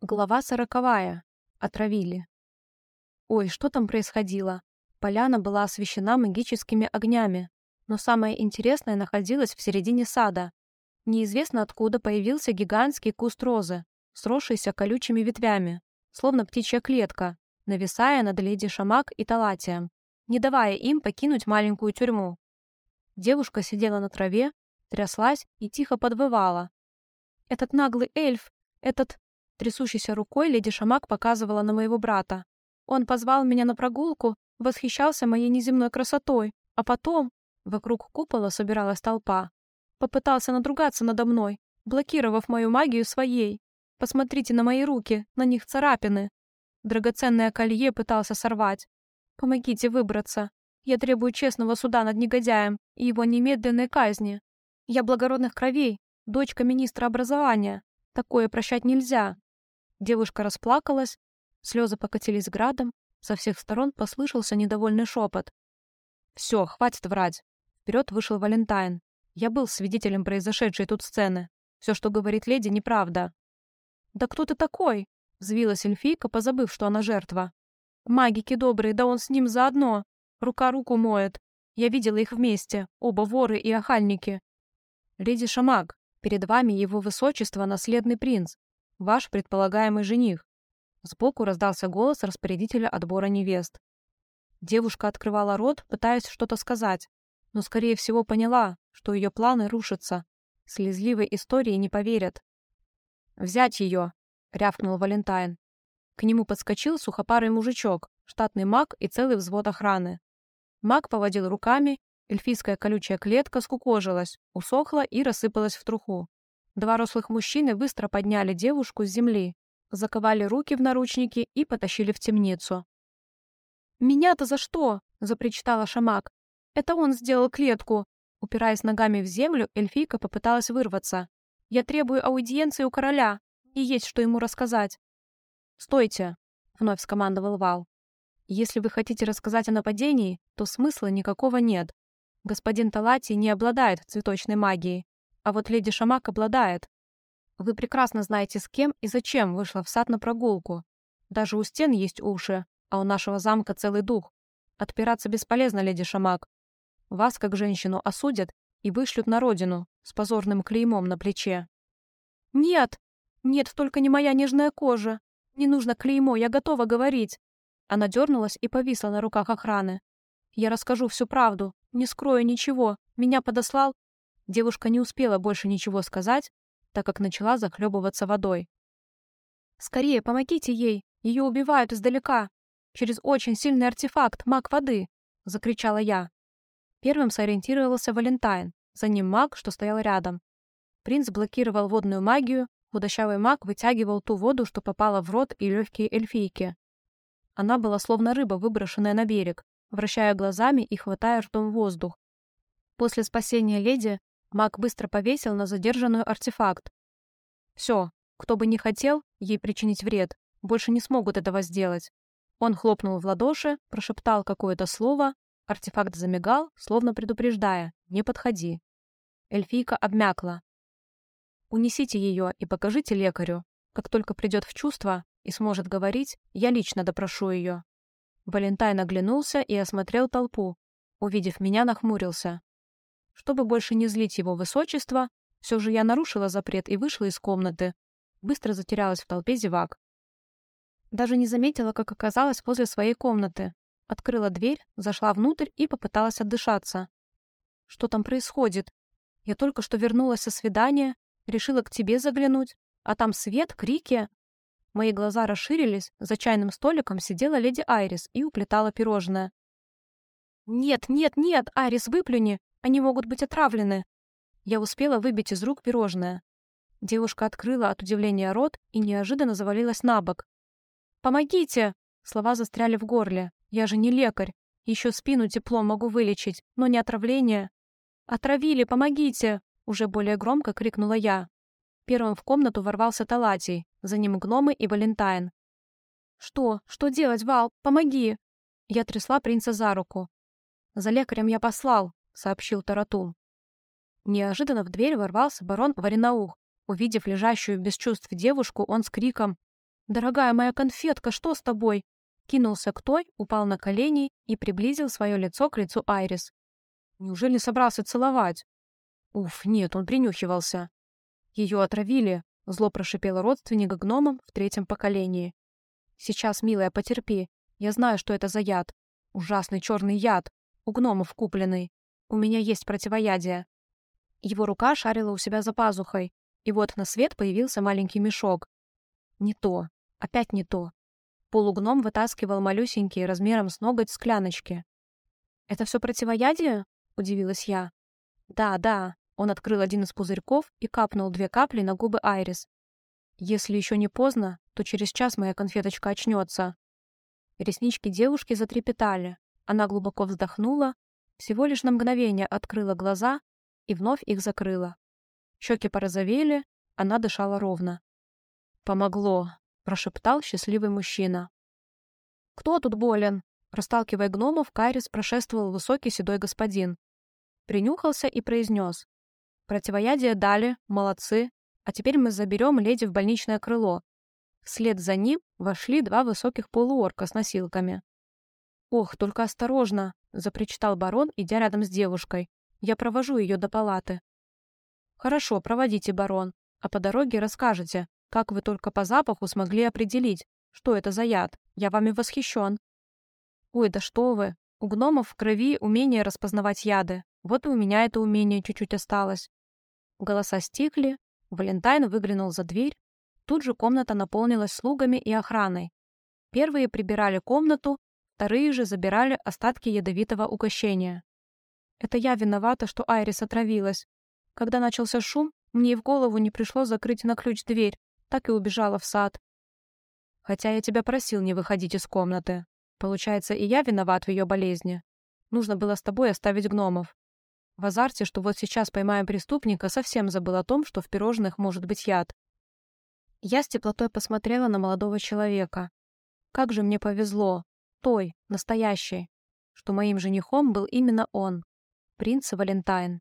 Глава сороковая. Отравили. Ой, что там происходило? Поляна была освещена магическими огнями, но самое интересное находилось в середине сада. Неизвестно откуда появился гигантский куст розы, сросшийся колючими ветвями, словно птичья клетка, нависая над леди Шамак и Талатием, не давая им покинуть маленькую тюрьму. Девушка сидела на траве, тряслась и тихо подвывала. «Этот наглый эльф! Этот Трясущейся рукой леди Шамак показывала на моего брата. Он позвал меня на прогулку, восхищался моей неземной красотой, а потом... Вокруг купола собиралась толпа. Попытался надругаться надо мной, блокировав мою магию своей. Посмотрите на мои руки, на них царапины. Драгоценное колье пытался сорвать. Помогите выбраться. Я требую честного суда над негодяем и его немедленной казни. Я благородных кровей, дочка министра образования. Такое прощать нельзя. Девушка расплакалась, слезы покатились градом, со всех сторон послышался недовольный шепот. «Все, хватит врать!» Вперед вышел Валентайн. Я был свидетелем произошедшей тут сцены. Все, что говорит леди, неправда. «Да кто ты такой?» — взвилась эльфийка, позабыв, что она жертва. «Магики добрые, да он с ним заодно. Рука руку моет. Я видела их вместе, оба воры и охальники. Леди Шамаг, перед вами его высочество, наследный принц, Ваш предполагаемый жених». Сбоку раздался голос распорядителя отбора невест. Девушка открывала рот, пытаясь что-то сказать, но, скорее всего, поняла, что ее планы рушатся. Слезливой истории не поверят. «Взять ее!» — рявкнул Валентайн. К нему подскочил сухопарый мужичок, штатный маг и целый взвод охраны. Маг поводил руками, эльфийская колючая клетка скукожилась, усохла и рассыпалась в труху. Два рослых мужчины быстро подняли девушку с земли, заковали руки в наручники и потащили в темницу. «Меня-то за что?» — запричитала Шамак. «Это он сделал клетку!» Упираясь ногами в землю, эльфийка попыталась вырваться. «Я требую аудиенции у короля, и есть что ему рассказать». «Стойте!» — вновь скомандовал Вал. «Если вы хотите рассказать о нападении, то смысла никакого нет. Господин Талати не обладает цветочной магией, а вот леди Шамак обладает. Вы прекрасно знаете, с кем и зачем вышла в сад на прогулку. Даже у стен есть уши, а у нашего замка целый дух. Отпираться бесполезно, леди Шамак. Вас, как женщину, осудят и вышлют на родину с позорным клеймом на плече. Нет, нет, только не моя нежная кожа. Не нужно клеймо, я готова говорить. Она дернулась и повисла на руках охраны. Я расскажу всю правду, не скрою ничего. Меня подослал Девушка не успела больше ничего сказать, так как начала захлебываться водой. «Скорее, помогите ей! Ее убивают издалека! Через очень сильный артефакт, маг воды!» — закричала я. Первым сориентировался Валентайн, за ним маг, что стоял рядом. Принц блокировал водную магию, худощавый маг вытягивал ту воду, что попала в рот и легкие эльфийки. Она была словно рыба, выброшенная на берег, вращая глазами и хватая ртом воздух. После спасения леди Маг быстро повесил на задержанную артефакт. Все, кто бы не хотел ей причинить вред, больше не смогут этого сделать. Он хлопнул в ладоши, прошептал какое-то слово, артефакт замигал, словно предупреждая «не подходи». Эльфийка обмякла. «Унесите ее и покажите лекарю. Как только придет в чувство и сможет говорить, я лично допрошу ее». Валентайн оглянулся и осмотрел толпу. Увидев меня, нахмурился. Чтобы больше не злить его высочество, все же я нарушила запрет и вышла из комнаты. Быстро затерялась в толпе зевак. Даже не заметила, как оказалась возле своей комнаты. Открыла дверь, зашла внутрь и попыталась отдышаться. Что там происходит? Я только что вернулась со свидания, решила к тебе заглянуть, а там свет, крики. Мои глаза расширились, за чайным столиком сидела леди Айрис и уплетала пирожное. «Нет, нет, нет, Айрис, выплюни! Они могут быть отравлены. Я успела выбить из рук пирожное. Девушка открыла от удивления рот и неожиданно завалилась на бок. «Помогите!» Слова застряли в горле. «Я же не лекарь. Еще спину тепло могу вылечить, но не отравление». «Отравили! Помогите!» Уже более громко крикнула я. Первым в комнату ворвался Талатий, за ним гномы и Валентайн. «Что? Что делать, Вал? Помоги!» Я трясла принца за руку. «За лекарем я послал сообщил Таратун. Неожиданно в дверь ворвался барон Варенаух. Увидев лежащую без чувств девушку, он с криком «Дорогая моя конфетка, что с тобой?» Кинулся к той, упал на колени и приблизил свое лицо к лицу Айрис. Неужели собрался целовать? Уф, нет, он принюхивался. Ее отравили, зло прошипел родственник гномам в третьем поколении. Сейчас, милая, потерпи. Я знаю, что это за яд. Ужасный черный яд. У гномов купленный. У меня есть противоядие. Его рука шарила у себя за пазухой, и вот на свет появился маленький мешок. Не то. Опять не то. Полугном вытаскивал малюсенькие размером с ноготь скляночки. «Это все противоядие?» — удивилась я. «Да, да». Он открыл один из пузырьков и капнул две капли на губы Айрис. «Если еще не поздно, то через час моя конфеточка очнется». Реснички девушки затрепетали. Она глубоко вздохнула, всего лишь на мгновение открыла глаза и вновь их закрыла. Щеки порозовели, она дышала ровно. «Помогло», прошептал счастливый мужчина. «Кто тут болен?» Расталкивая гномов, Кайрис прошествовал высокий седой господин. Принюхался и произнес. «Противоядие дали, молодцы, а теперь мы заберем леди в больничное крыло». Вслед за ним вошли два высоких полуорка с носилками. «Ох, только осторожно!» — запричитал барон, идя рядом с девушкой. «Я провожу ее до палаты». «Хорошо, проводите, барон, а по дороге расскажете, как вы только по запаху смогли определить, что это за яд? Я вами восхищен. Ой, да что вы. У гномов в крови умение распознавать яды. Вот и у меня это умение чуть-чуть осталось. Голоса стихли, Валентайн выглянул за дверь. Тут же комната наполнилась слугами и охраной. Первые прибирали комнату, вторые же забирали остатки ядовитого угощения. Это я виновата, что Айрис отравилась. Когда начался шум, мне и в голову не пришло закрыть на ключ дверь так и убежала в сад. Хотя я тебя просил не выходить из комнаты. Получается, и я виноват в ее болезни. Нужно было с тобой оставить гномов. В азарте, что вот сейчас поймаем преступника, совсем забыл о том, что в пирожных может быть яд. Я с теплотой посмотрела на молодого человека. Как же мне повезло, той, настоящей, что моим женихом был именно он, принц Валентайн.